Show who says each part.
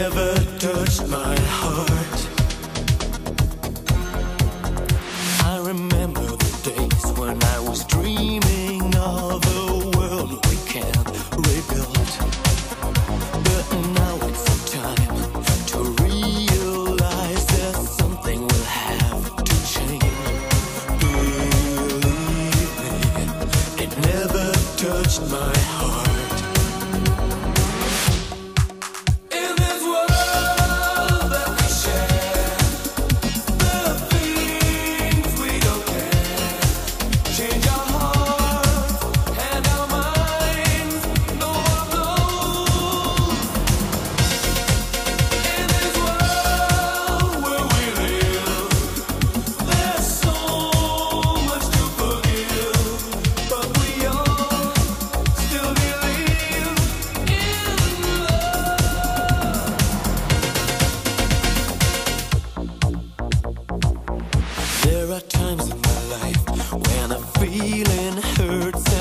Speaker 1: never touched my heart. I remember the days when I was dreaming of a world we can rebuild. But now it's time to realize that something will have to change. Believe me, it never touched my heart. feeling hurts.